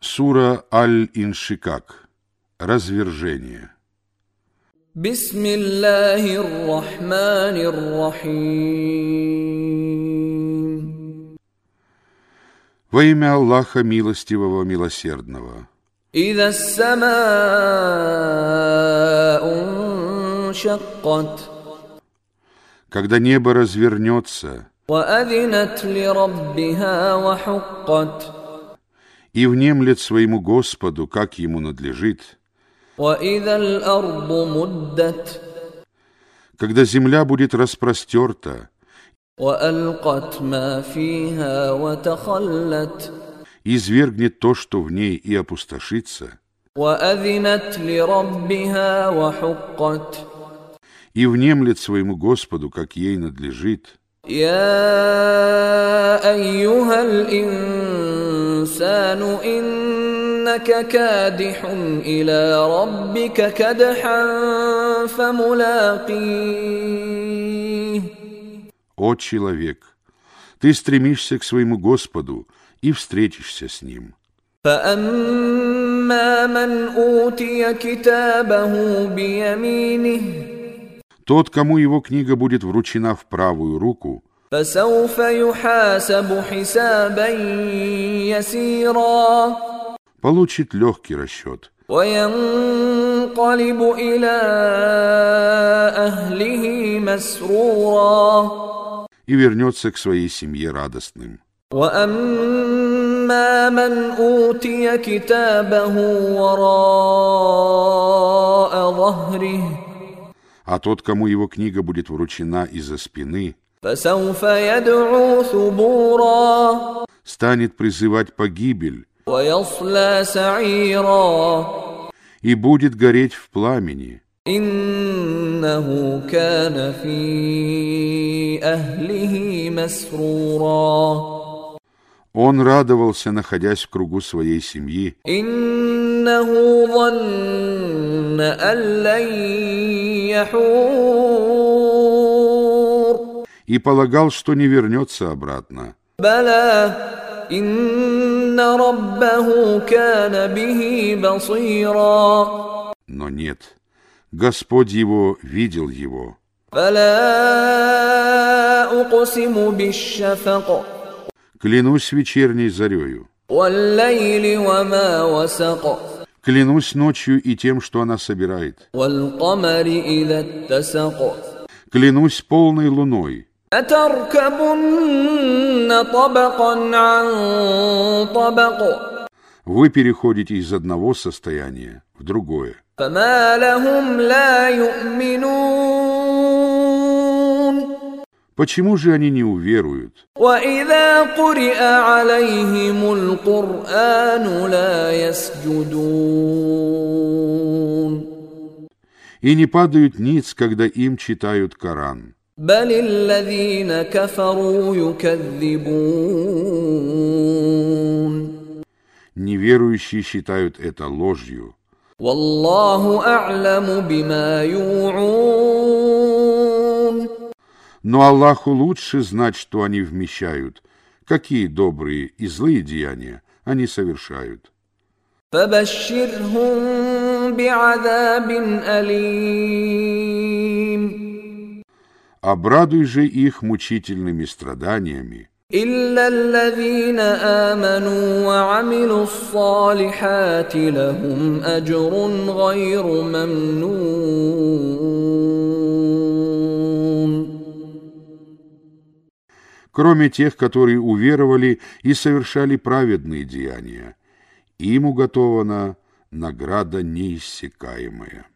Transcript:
Сура Аль-Иншикак. Развержение. بسم الله الرحمن الرحيم Во имя Аллаха Милостивого Милосердного. إذا السماء انشقت Когда небо развернется وأذنت لربها وحقت и внемлет своему Господу, как ему надлежит, وإذا الأرض مدت когда земля будет распростерта وألقت ما فيها وتخلت извергнет то, что в ней, и опустошится, وأذنت لربها وحقت и внемлет своему Господу, как ей надлежит, يا أيها الإنسان إنك كادح إلى ربك كدحا فملاقيه «О человек, ты стремишься к своему Господу и встретишься с Ним». فأما من أوتي كتابه بيمينه Тот, кому его книга будет вручена в правую руку, فسوف يحاسب حسابا يسيرا получит легкий расчет وينقلب إلى أهله مسرورا и вернется к своей семье радостным. وأما من أوتي كتابه وراء ظهره А тот, кому его книга будет вручена из-за спины, فسوف يدعو ثبورا станет призывать погибель ويصلى سعيرا и будет гореть в пламени. إنه كان في أهله مسرورا Он радовался, находясь в кругу своей семьи, إنه ظن أن لن يحور и полагал, что не вернется обратно. Но нет, Господь его видел его. Клянусь вечерней зарею. Клянусь ночью и тем, что она собирает. Клянусь полной луной. Вы переходите из одного состояния в другое. Почему же они не уверуют? И не падают ниц, когда им читают Коран. بل الذين كفروا يكذبون Неверующие считают это ложью. والله أعلم بما يوعون Но Аллаху лучше знать, что они вмещают, какие добрые и злые деяния они совершают. فبشرهم بعذاب أليم Обрадуй же их мучительными страданиями, إلا الذين آمنوا وعملوا الصالحات لهم أجر غير ممنون кроме тех, которые уверовали и совершали праведные деяния. Им уготована награда неиссякаемая.